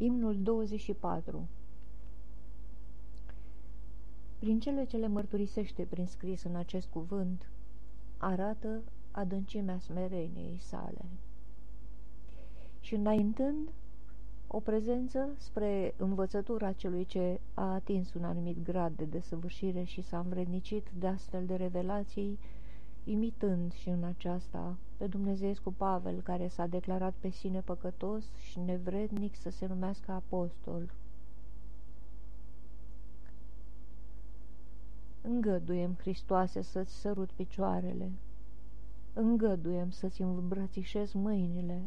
Imnul 24 Prin cele ce le mărturisește prin scris în acest cuvânt, arată adâncimea smereniei sale. Și înaintând o prezență spre învățătura celui ce a atins un anumit grad de desăvârșire și s-a învrednicit de astfel de revelații, imitând și în aceasta pe Dumnezeescu Pavel, care s-a declarat pe sine păcătos și nevrednic să se numească apostol. Îngăduiem, Hristoase, să-ți sărut picioarele, îngăduiem să-ți îmbrățișez mâinile,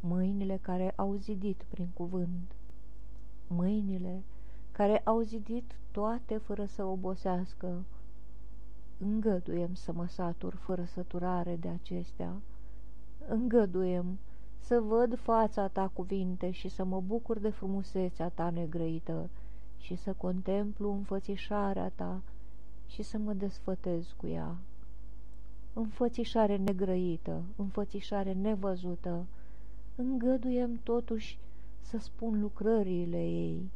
mâinile care au zidit prin cuvânt, mâinile care au zidit toate fără să obosească, îngăduiem să mă satur fără săturare de acestea, îngăduiem să văd fața ta cuvinte și să mă bucur de frumusețea ta negrăită și să contemplu înfățișarea ta și să mă desfătez cu ea. Înfățișare negrăită, înfățișare nevăzută, îngăduiem totuși să spun lucrările ei,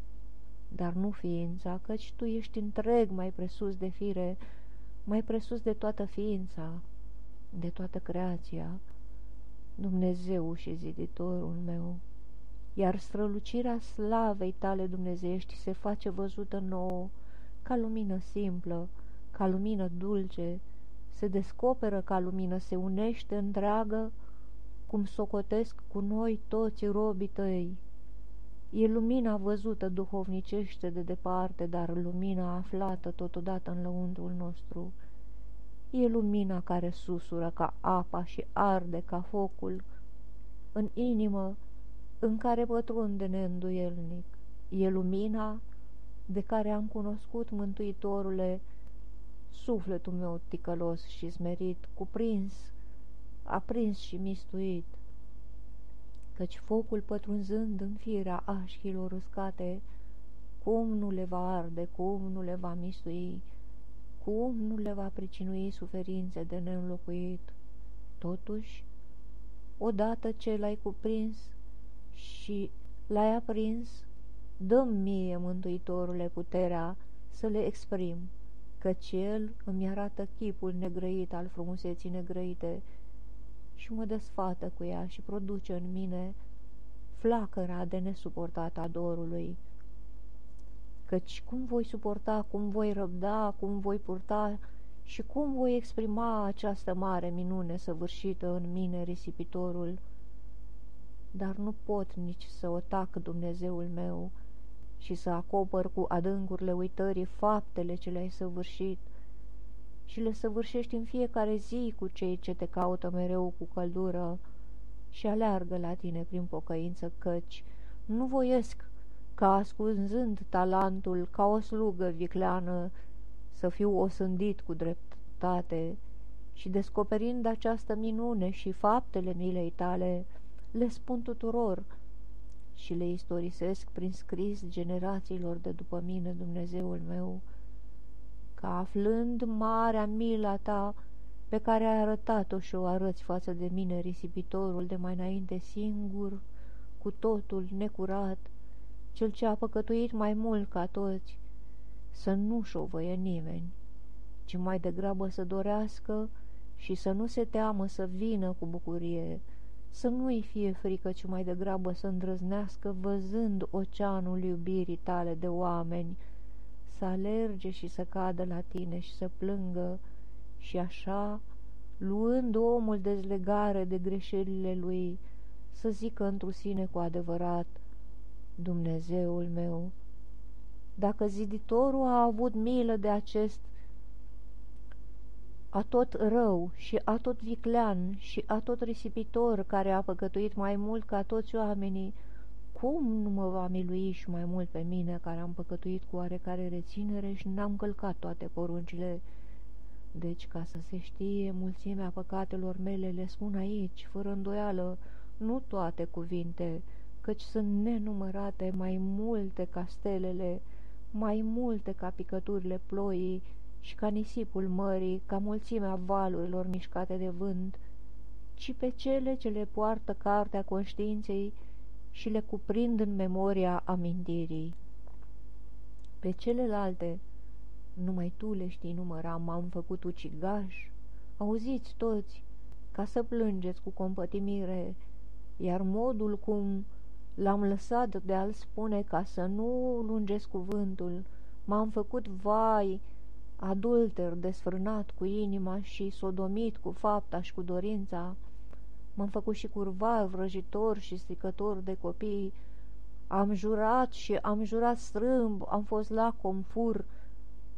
dar nu ființa, căci tu ești întreg mai presus de fire, mai presus de toată ființa, de toată creația, Dumnezeu și ziditorul meu, iar strălucirea slavei tale dumnezeiești se face văzută nouă, ca lumină simplă, ca lumină dulce, se descoperă ca lumină, se unește întreagă, cum socotesc cu noi toți robii tăi. E lumina văzută duhovnicește de departe, dar lumina aflată totodată în lăuntrul nostru. E lumina care susură ca apa și arde ca focul, în inimă în care pătrunde neînduielnic. E lumina de care am cunoscut Mântuitorule, sufletul meu ticălos și smerit, cuprins, aprins și mistuit, căci focul pătrunzând în firea așchilor uscate, cum nu le va arde, cum nu le va mistui, cum nu le va pricinui suferințe de neînlocuit. Totuși, odată ce l-ai cuprins și l-ai aprins, dăm mie, Mântuitorule, puterea să le exprim, căci El îmi arată chipul negrăit al frumuseții negrăite și mă desfată cu ea și produce în mine flacăra de nesuportat a dorului. Căci cum voi suporta, cum voi răbda, cum voi purta și cum voi exprima această mare minune săvârșită în mine risipitorul, dar nu pot nici să o tac Dumnezeul meu și să acopăr cu adâncurile uitării faptele ce le-ai săvârșit, și le săvârșești în fiecare zi cu cei ce te caută mereu cu căldură și aleargă la tine prin pocăință, căci nu voiesc ca ascunzând talentul ca o slugă vicleană să fiu osândit cu dreptate și descoperind această minune și faptele milei tale, le spun tuturor și le istorisesc prin scris generațiilor de după mine, Dumnezeul meu, ca aflând marea mila ta pe care ai arătat-o și o arăți față de mine, risipitorul de mai înainte singur, cu totul necurat, cel ce a păcătuit mai mult ca toți, să nu șovăie nimeni, ci mai degrabă să dorească și să nu se teamă să vină cu bucurie, să nu-i fie frică, ci mai degrabă să îndrăznească văzând oceanul iubirii tale de oameni, să alerge și să cadă la tine și să plângă și așa, luând omul dezlegare de greșelile lui, să zică într sine cu adevărat, Dumnezeul meu, dacă ziditorul a avut milă de acest a tot rău și a tot viclean și a tot risipitor care a păcătuit mai mult ca toți oamenii, cum nu mă va milui și mai mult pe mine, care am păcătuit cu oarecare reținere și n-am călcat toate poruncile? Deci, ca să se știe mulțimea păcatelor mele, le spun aici, fără îndoială, nu toate cuvinte, căci sunt nenumărate mai multe ca stelele, mai multe ca picăturile ploii și ca nisipul mării, ca mulțimea valurilor mișcate de vânt, ci pe cele ce le poartă cartea conștiinței și le cuprind în memoria amintirii. Pe celelalte, numai tu le știi număra, m-am făcut ucigaș, auziți toți, ca să plângeți cu compătimire, iar modul cum l-am lăsat de a-l spune ca să nu lungesc cuvântul, m-am făcut vai, adulter, desfrânat cu inima și sodomit cu fapta și cu dorința, m-am făcut și curvar, vrăjitor și stricător de copii, am jurat și am jurat strâmb, am fost lacom, fur,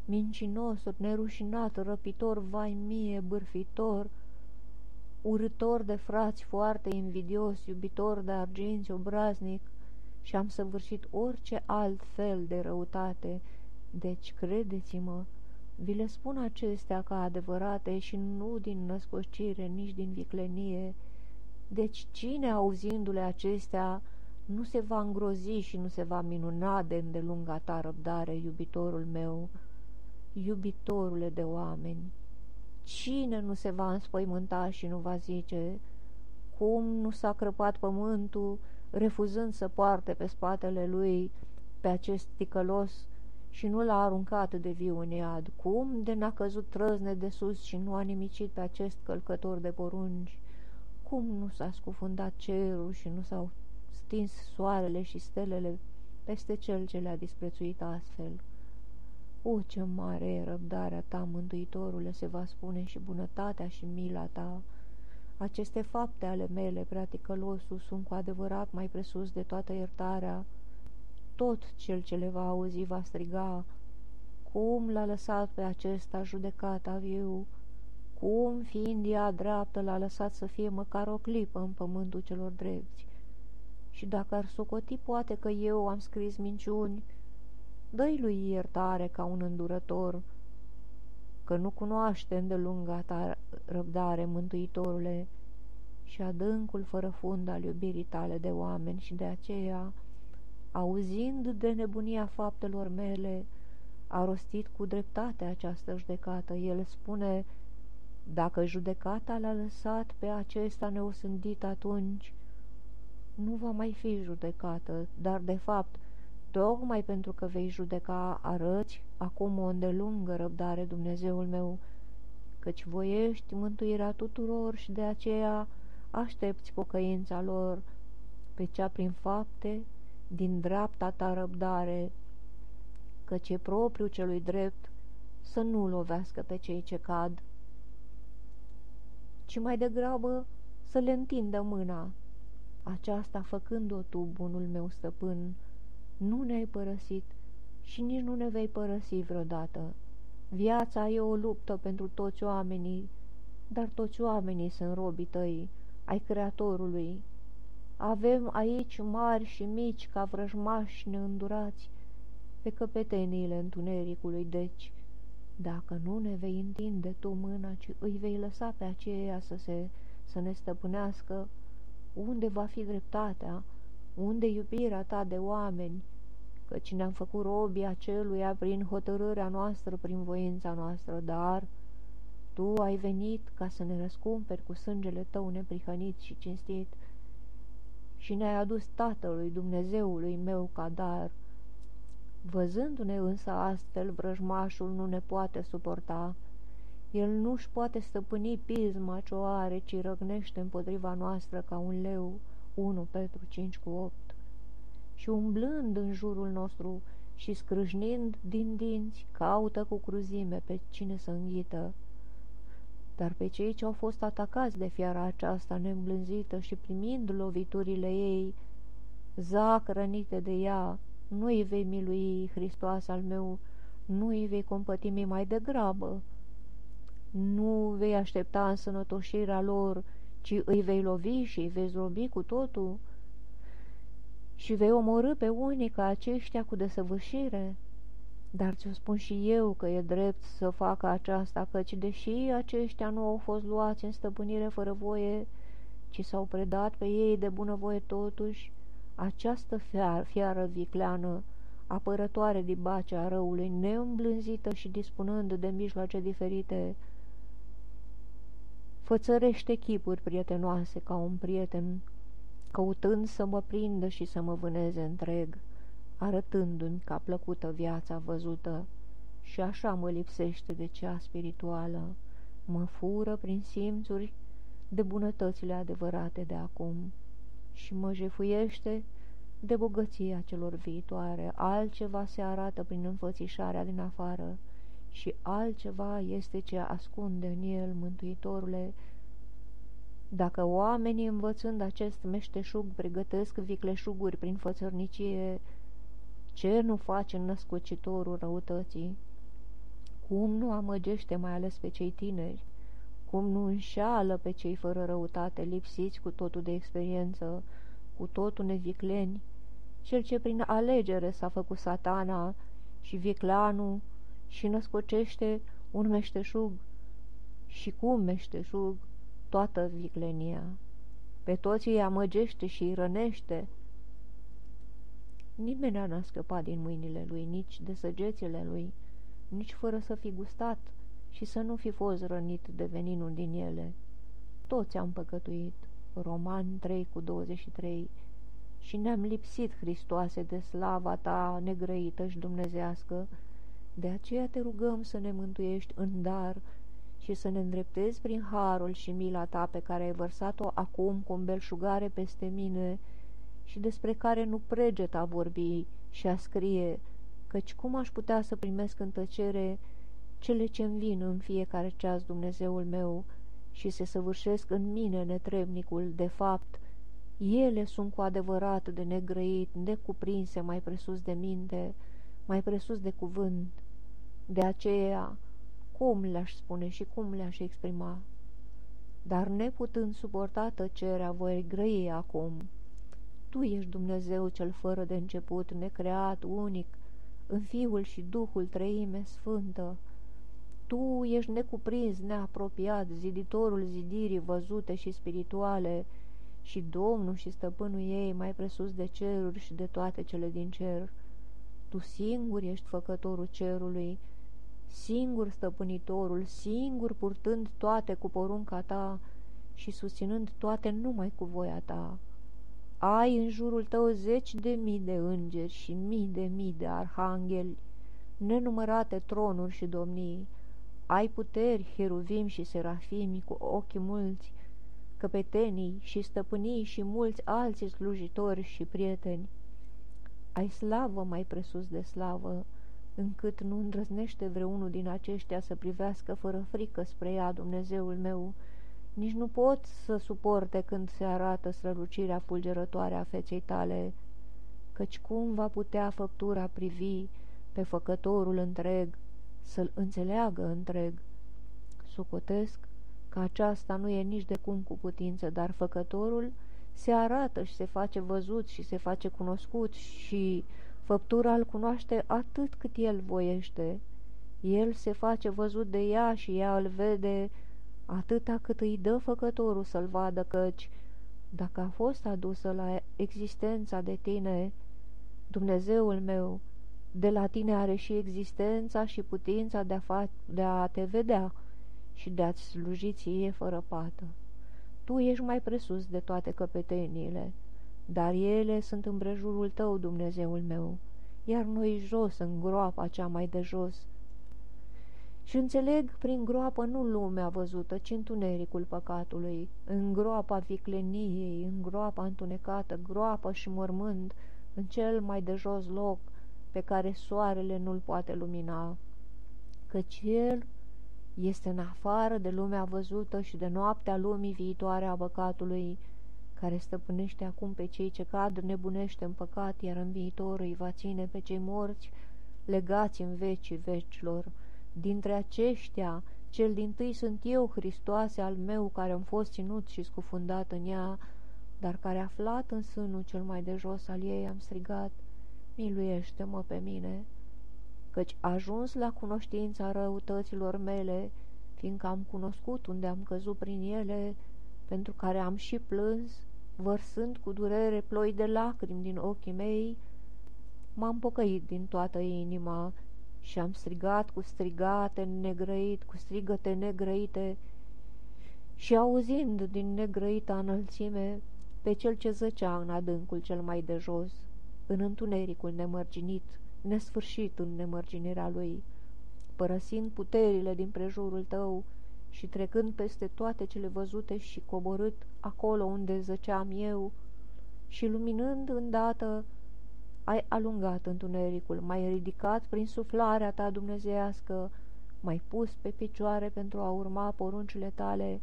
mincinos, nerușinat, răpitor, vai mie, bârfitor, urător de frați foarte invidios, iubitor de arginți, obraznic, și am săvârșit orice alt fel de răutate. Deci, credeți-mă, vi le spun acestea ca adevărate și nu din născocire, nici din viclenie. Deci, cine auzindu-le acestea nu se va îngrozi și nu se va minuna de îndelunga ta răbdare, iubitorul meu, iubitorule de oameni? Cine nu se va înspăimânta și nu va zice, cum nu s-a crăpat pământul, refuzând să poarte pe spatele lui pe acest ticălos și nu l-a aruncat de viu în iad? Cum de n-a căzut trăzne de sus și nu a nimicit pe acest călcător de porunci? Cum nu s-a scufundat cerul și nu s-au stins soarele și stelele peste cel ce le-a disprețuit astfel? O, ce mare e răbdarea ta, Mântuitorule, se va spune și bunătatea și mila ta. Aceste fapte ale mele, praticălosul, sunt cu adevărat mai presus de toată iertarea. Tot cel ce le va auzi va striga, cum l-a lăsat pe acesta judecata viu, cum, fiind ea dreaptă, l-a lăsat să fie măcar o clipă în pământul celor drepți. Și dacă ar socoti, poate că eu am scris minciuni, dă lui iertare ca un îndurător, că nu cunoaște îndelunga ta răbdare, Mântuitorule, și adâncul fără fund al iubirii tale de oameni și de aceea, auzind de nebunia faptelor mele, a rostit cu dreptate această judecată. El spune, dacă judecata l-a lăsat pe acesta neosândit atunci, nu va mai fi judecată, dar de fapt Tocmai pentru că vei judeca arăți acum o îndelungă răbdare, Dumnezeul meu, căci voiești mântuirea tuturor și de aceea aștepți pocăința lor pe cea prin fapte din dreapta ta răbdare, căci e propriu celui drept să nu lovească pe cei ce cad, ci mai degrabă să le întindă mâna, aceasta făcând-o tu, bunul meu stăpân, nu ne-ai părăsit și nici nu ne vei părăsi vreodată. Viața e o luptă pentru toți oamenii, dar toți oamenii sunt robii tăi, ai Creatorului. Avem aici mari și mici ca vrăjmași neîndurați pe căpeteniile întunericului, deci, dacă nu ne vei întinde tu mâna, ci îi vei lăsa pe aceea să, se, să ne stăpânească, unde va fi dreptatea, unde iubirea ta de oameni, căci ne-am făcut robii aceluia prin hotărârea noastră, prin voința noastră, dar tu ai venit ca să ne răscumperi cu sângele tău neprihănit și cinstit și ne-ai adus Tatălui Dumnezeului meu ca dar. Văzându-ne însă astfel, vrăjmașul nu ne poate suporta. El nu-și poate stăpâni pisma ce o are, ci răgnește împotriva noastră ca un leu, 1 Petru 5 cu 8 și umblând în jurul nostru și scrâșnind din dinți, caută cu cruzime pe cine să înghită. Dar pe cei ce au fost atacați de fiara aceasta neîmblânzită și primind loviturile ei, zac rănite de ea, nu îi vei milui, Hristos al meu, nu îi vei compătimi mai degrabă. Nu vei aștepta însănătoșirea lor, ci îi vei lovi și îi vei zrobi cu totul și vei omorâ pe unii ca aceștia cu desăvârșire. Dar ți-o spun și eu că e drept să facă aceasta, căci deși aceștia nu au fost luați în stăpânire fără voie, ci s-au predat pe ei de bunăvoie totuși, această fiar, fiară vicleană, apărătoare din bacea răului, neîmblânzită și dispunând de mijloace diferite, fățărește chipuri prietenoase ca un prieten căutând să mă prindă și să mă vâneze întreg, arătându-mi ca plăcută viața văzută, și așa mă lipsește de cea spirituală, mă fură prin simțuri de bunătățile adevărate de acum și mă jefuiește de bogăția celor viitoare, altceva se arată prin înfățișarea din afară și altceva este ce ascunde în el, Mântuitorule. Dacă oamenii învățând acest meșteșug pregătesc vicleșuguri prin fățărnicie, ce nu face născocitorul răutății? Cum nu amăgește mai ales pe cei tineri? Cum nu înșeală pe cei fără răutate, lipsiți cu totul de experiență, cu totul nevicleni, cel ce prin alegere s-a făcut satana și viclanul și născocește un meșteșug și cu un meșteșug toată viclenia. Pe toți îi amăgește și îi rănește. Nimeni n-a scăpat din mâinile lui, nici de săgețile lui, nici fără să fi gustat și să nu fi fost rănit de veninul din ele. Toți am păcătuit. Roman 3 cu 23 și ne-am lipsit, Hristoase, de slava ta negrăită și dumnezească, de aceea te rugăm să ne mântuiești în dar și să ne îndreptezi prin harul și mila ta pe care ai vărsat-o acum cu belșugare peste mine și despre care nu preget a vorbi și a scrie, căci cum aș putea să primesc în tăcere cele ce-mi vin în fiecare ceas Dumnezeul meu și se săvârșesc în mine netrebnicul, de fapt, ele sunt cu adevărat de negrăit, necuprinse mai presus de minte, mai presus de cuvânt. De aceea, cum le-aș spune și cum le-aș exprima? Dar neputând suporta tăcerea, voi grăi acum. Tu ești Dumnezeu cel fără de început, necreat, unic, în Fiul și Duhul Treime Sfântă. Tu ești necuprins, neapropiat, ziditorul zidirii văzute și spirituale, și Domnul și stăpânul ei mai presus de ceruri și de toate cele din cer. Tu singur ești făcătorul cerului, singur stăpânitorul, singur purtând toate cu porunca ta și susținând toate numai cu voia ta. Ai în jurul tău zeci de mii de îngeri și mii de mii de arhangheli, nenumărate tronuri și domnii, ai puteri, heruvim și serafimi cu ochii mulți, căpetenii și stăpânii și mulți alți slujitori și prieteni. Ai slavă mai presus de slavă, încât nu îndrăznește vreunul din aceștia să privească fără frică spre ea, Dumnezeul meu, nici nu pot să suporte când se arată strălucirea fulgerătoare a feței tale, căci cum va putea făptura privi pe făcătorul întreg, să-l înțeleagă întreg? Sucotesc că aceasta nu e nici de cum cu putință, dar făcătorul se arată și se face văzut și se face cunoscut și făptura îl cunoaște atât cât el voiește. El se face văzut de ea și ea îl vede atâta cât îi dă făcătorul să-l vadă, căci dacă a fost adusă la existența de tine, Dumnezeul meu, de la tine are și existența și putința de a, de a te vedea, și de-ați sluji ție fără pată. Tu ești mai presus de toate căpeteniile, dar ele sunt împrejurul tău, Dumnezeul meu, iar noi jos, în groapa cea mai de jos. Și înțeleg prin groapă nu lumea văzută, ci întunericul păcatului, în groapa vicleniei, în groapa întunecată, groapă și mormânt, în cel mai de jos loc pe care soarele nu-l poate lumina, căci el este în afară de lumea văzută și de noaptea lumii viitoare a păcatului, care stăpânește acum pe cei ce cad nebunește în păcat, iar în viitor îi va ține pe cei morți, legați în vecii vecilor. Dintre aceștia, cel din tâi sunt eu, Hristoase, al meu, care am fost ținut și scufundat în ea, dar care aflat în sânul cel mai de jos al ei am strigat, miluiește-mă pe mine!' căci ajuns la cunoștința răutăților mele, fiindcă am cunoscut unde am căzut prin ele, pentru care am și plâns, vărsând cu durere ploi de lacrimi din ochii mei, m-am pocăit din toată inima și am strigat cu strigate negrăit, cu strigăte negrăite, și auzind din negrăita înălțime, pe cel ce zăcea în adâncul cel mai de jos, în întunericul nemărginit, nesfârșit în nemărginirea lui, părăsind puterile din prejurul tău și trecând peste toate cele văzute și coborât acolo unde zăceam eu și luminând îndată, ai alungat întunericul, mai ridicat prin suflarea ta dumnezeiască, mai pus pe picioare pentru a urma poruncile tale,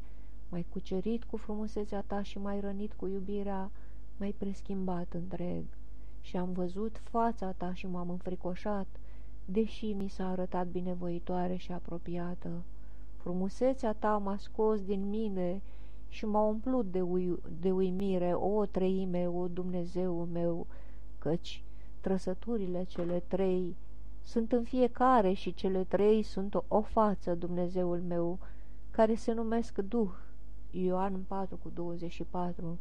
mai cucerit cu frumusețea ta și mai rănit cu iubirea, mai preschimbat întreg. Și am văzut fața ta și m-am înfricoșat, deși mi s-a arătat binevoitoare și apropiată. Frumusețea ta m-a scos din mine și m-a umplut de, ui, de uimire, o treime, o Dumnezeu meu, căci trăsăturile cele trei sunt în fiecare și cele trei sunt o, o față, Dumnezeul meu, care se numesc Duh. Ioan 4 cu 24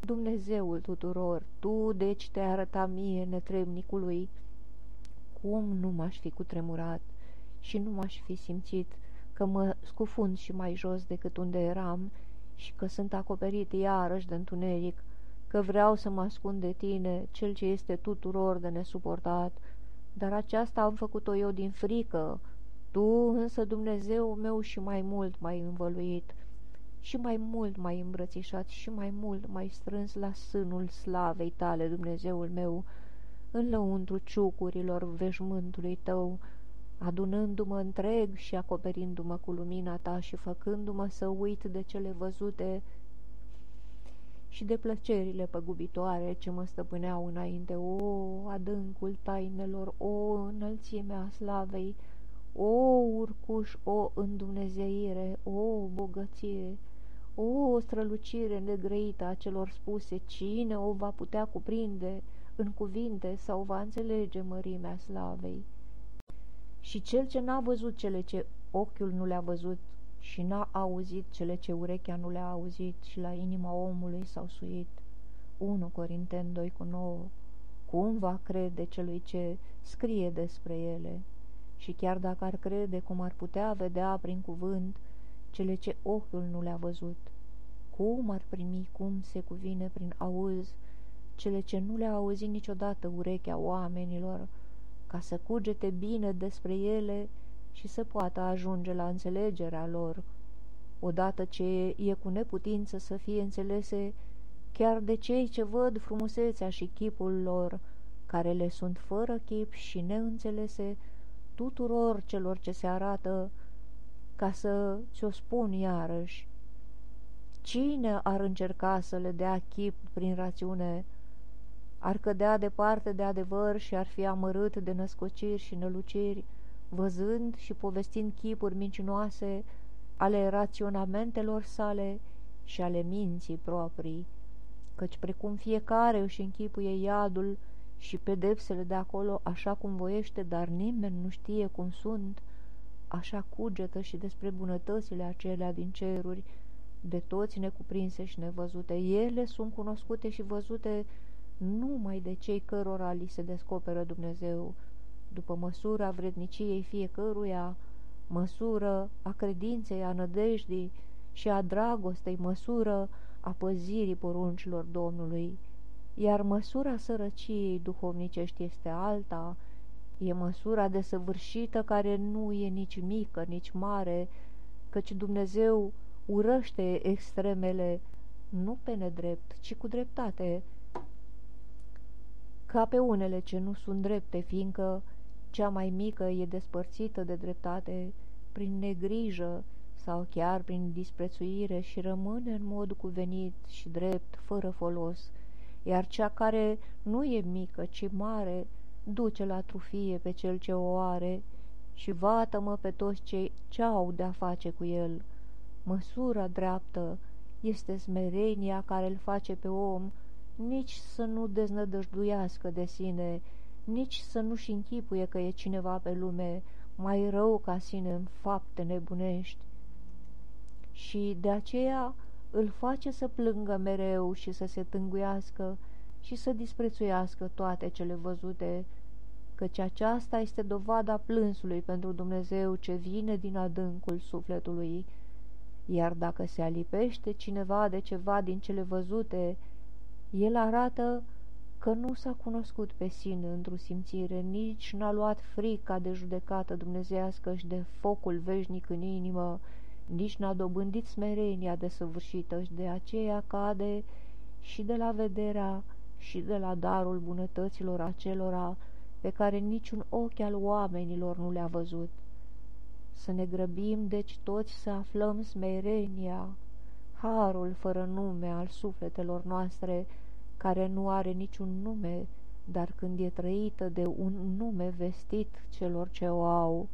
Dumnezeul tuturor, Tu deci te arăta mie, netrebnicului, cum nu m-aș fi cutremurat și nu m-aș fi simțit că mă scufund și mai jos decât unde eram și că sunt acoperit iarăși de întuneric, că vreau să mă ascund de tine, cel ce este tuturor de nesuportat, dar aceasta am făcut-o eu din frică, tu însă, Dumnezeu meu, și mai mult mai învăluit, și mai mult mai îmbrățișat, și mai mult mai strâns la sânul slavei tale, Dumnezeul meu, în lăuntru ciucurilor veșmântului tău, adunându-mă întreg și acoperindu-mă cu lumina ta și făcându-mă să uit de cele văzute și de plăcerile păgubitoare ce mă stăpâneau înainte. O, adâncul tainelor, o, înălțimea slavei, o, urcuș, o, îndumnezeire, o, bogăție, o, strălucire negrăită a celor spuse, cine o va putea cuprinde în cuvinte sau va înțelege mărimea slavei? Și cel ce n-a văzut cele ce ochiul nu le-a văzut și n-a auzit cele ce urechea nu le-a auzit și la inima omului s-au suit. 1 Corinten 2 cu 9 Cum va crede celui ce scrie despre ele? Și chiar dacă ar crede cum ar putea vedea prin cuvânt cele ce ochiul nu le-a văzut, cum ar primi cum se cuvine prin auz cele ce nu le-a auzit niciodată urechea oamenilor, ca să cugete bine despre ele și să poată ajunge la înțelegerea lor, odată ce e cu neputință să fie înțelese chiar de cei ce văd frumusețea și chipul lor, care le sunt fără chip și neînțelese tuturor celor ce se arată, ca să ți-o spun iarăși. Cine ar încerca să le dea chip prin rațiune, ar cădea departe de adevăr și ar fi amărât de născociri și năluciri, văzând și povestind chipuri mincinoase ale raționamentelor sale și ale minții proprii, căci precum fiecare își închipuie iadul și pedepsele de acolo așa cum voiește, dar nimeni nu știe cum sunt, așa cugetă și despre bunătățile acelea din ceruri, de toți necuprinse și nevăzute. Ele sunt cunoscute și văzute numai de cei cărora li se descoperă Dumnezeu, după măsura vredniciei fiecăruia, măsură a credinței, a nădejdii și a dragostei, măsură a păzirii poruncilor Domnului, iar măsura sărăciei duhovnicești este alta, e măsura desăvârșită care nu e nici mică, nici mare, căci Dumnezeu urăște extremele nu pe nedrept, ci cu dreptate, ca pe unele ce nu sunt drepte, fiindcă cea mai mică e despărțită de dreptate prin negrijă sau chiar prin disprețuire și rămâne în mod cuvenit și drept, fără folos, iar cea care nu e mică, ci mare, duce la trufie pe cel ce o are și vată-mă pe toți cei ce au de-a face cu el. Măsura dreaptă este smerenia care îl face pe om nici să nu deznădăjduiască de sine, nici să nu-și închipuie că e cineva pe lume mai rău ca sine în fapte nebunești. Și de aceea îl face să plângă mereu și să se tânguiască și să disprețuiască toate cele văzute, căci aceasta este dovada plânsului pentru Dumnezeu ce vine din adâncul sufletului, iar dacă se alipește cineva de ceva din cele văzute, el arată că nu s-a cunoscut pe sine într-o simțire, nici n-a luat frica de judecată dumnezească și de focul veșnic în inimă, nici n-a dobândit smerenia desăvârșită și de aceea cade și de la vederea și de la darul bunătăților acelora pe care niciun ochi al oamenilor nu le-a văzut. Să ne grăbim, deci, toți să aflăm smerenia, harul fără nume al sufletelor noastre, care nu are niciun nume, dar când e trăită de un nume vestit celor ce o au,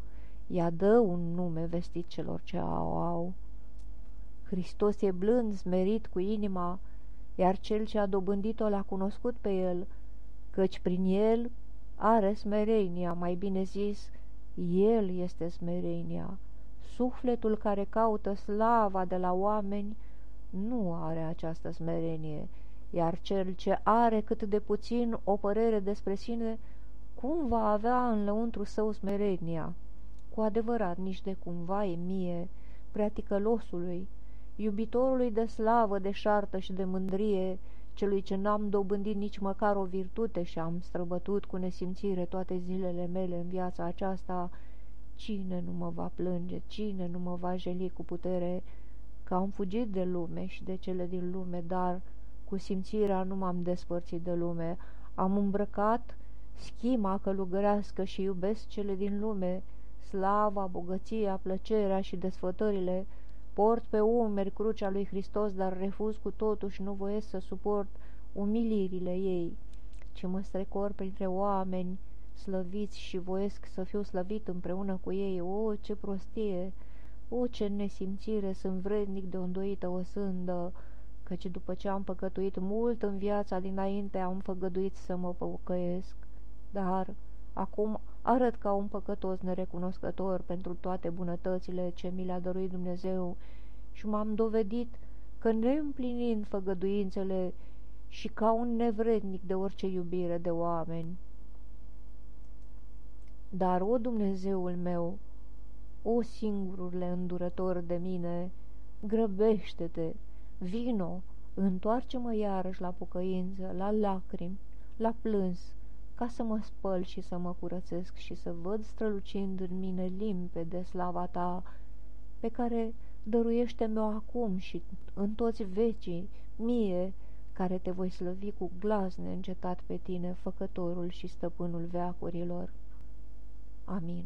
ea dă un nume vestit celor ce o au. Hristos e blând, smerit cu inima, iar cel ce a dobândit-o l-a cunoscut pe el, căci prin el are smerenia, mai bine zis, el este smerenia. Sufletul care caută slava de la oameni nu are această smerenie, iar cel ce are cât de puțin o părere despre sine, cum va avea în lăuntru său smerenia? Cu adevărat, nici de cumva e mie, prea ticălosului, iubitorului de slavă, de șartă și de mândrie, celui ce n-am dobândit nici măcar o virtute și am străbătut cu nesimțire toate zilele mele în viața aceasta, cine nu mă va plânge, cine nu mă va jeli cu putere, că am fugit de lume și de cele din lume, dar cu simțirea nu m-am despărțit de lume, am îmbrăcat schima călugărească și iubesc cele din lume, slava, bogăția, plăcerea și desfătările, Port pe umeri crucea lui Hristos, dar refuz cu totuși nu voiesc să suport umilirile ei, ci mă strecor printre oameni slăviți și voiesc să fiu slăvit împreună cu ei. O, ce prostie! O, ce nesimțire! Sunt vrednic de o îndoită o sândă, căci după ce am păcătuit mult în viața dinainte, am făgăduit să mă păcăiesc. Dar acum arăt ca un păcătos nerecunoscător pentru toate bunătățile ce mi le-a dăruit Dumnezeu și m-am dovedit că neîmplinind făgăduințele și ca un nevrednic de orice iubire de oameni. Dar, o Dumnezeul meu, o singurule îndurător de mine, grăbește-te, vino, întoarce-mă iarăși la pocăință, la lacrimi, la plâns, ca să mă spăl și să mă curățesc și să văd strălucind în mine limpede slava ta, pe care dăruiește-mi-o acum și în toți vecii, mie, care te voi slăvi cu glas neîncetat pe tine, făcătorul și stăpânul veacurilor. Amin.